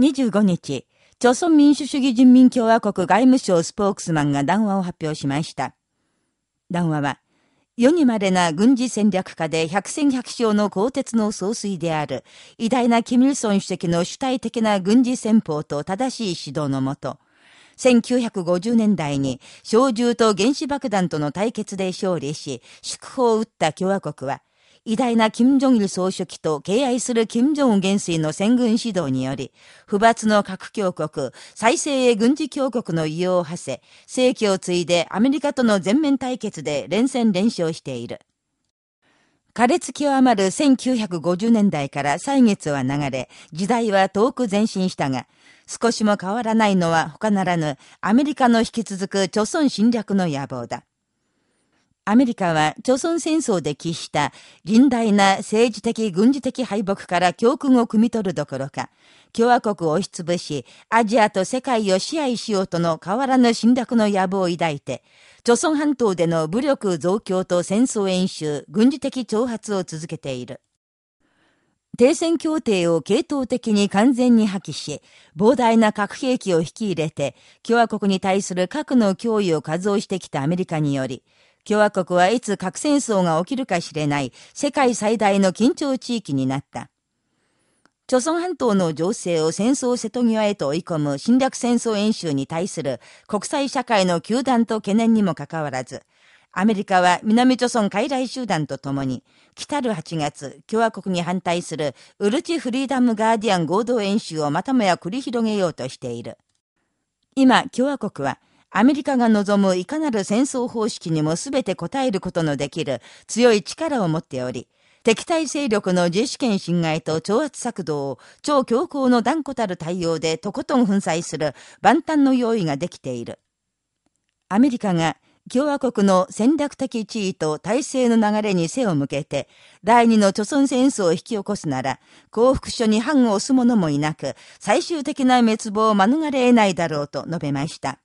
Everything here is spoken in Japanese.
25日、朝鮮民主主義人民共和国外務省スポークスマンが談話を発表しました。談話は、世に稀な軍事戦略家で百戦百勝の鋼鉄の総帥である、偉大なキミルソン主席の主体的な軍事戦法と正しい指導のもと、1950年代に小銃と原子爆弾との対決で勝利し、祝福を打った共和国は、偉大な金正日総書記と敬愛する金正恩元帥の戦軍指導により、不罰の核強国、再生へ軍事強国の異様を馳せ、世紀を継いでアメリカとの全面対決で連戦連勝している。苛烈極まる1950年代から歳月は流れ、時代は遠く前進したが、少しも変わらないのは他ならぬ、アメリカの引き続く貯村侵略の野望だ。アメリカは、朝鮮戦争で喫した甚大な政治的軍事的敗北から教訓を汲み取るどころか、共和国を押しつぶし、アジアと世界を支配しようとの変わらぬ侵略の野望を抱いて、朝鮮半島での武力増強と戦争演習、軍事的挑発を続けている。停戦協定を系統的に完全に破棄し、膨大な核兵器を引き入れて、共和国に対する核の脅威を加増してきたアメリカにより、共和国はいつ核戦争が起きるか知れない世界最大の緊張地域になった。朝鮮半島の情勢を戦争瀬戸際へと追い込む侵略戦争演習に対する国際社会の球団と懸念にもかかわらず、アメリカは南朝鮮傀儡集団とともに、来たる8月、共和国に反対するウルチフリーダムガーディアン合同演習をまたもや繰り広げようとしている。今、共和国は、アメリカが望むいかなる戦争方式にも全て応えることのできる強い力を持っており、敵対勢力の自主権侵害と挑発策動を超強硬の断固たる対応でとことん粉砕する万端の用意ができている。アメリカが共和国の戦略的地位と体制の流れに背を向けて、第二の貯村戦争を引き起こすなら、幸福書に反を押す者もいなく、最終的な滅亡を免れ得ないだろうと述べました。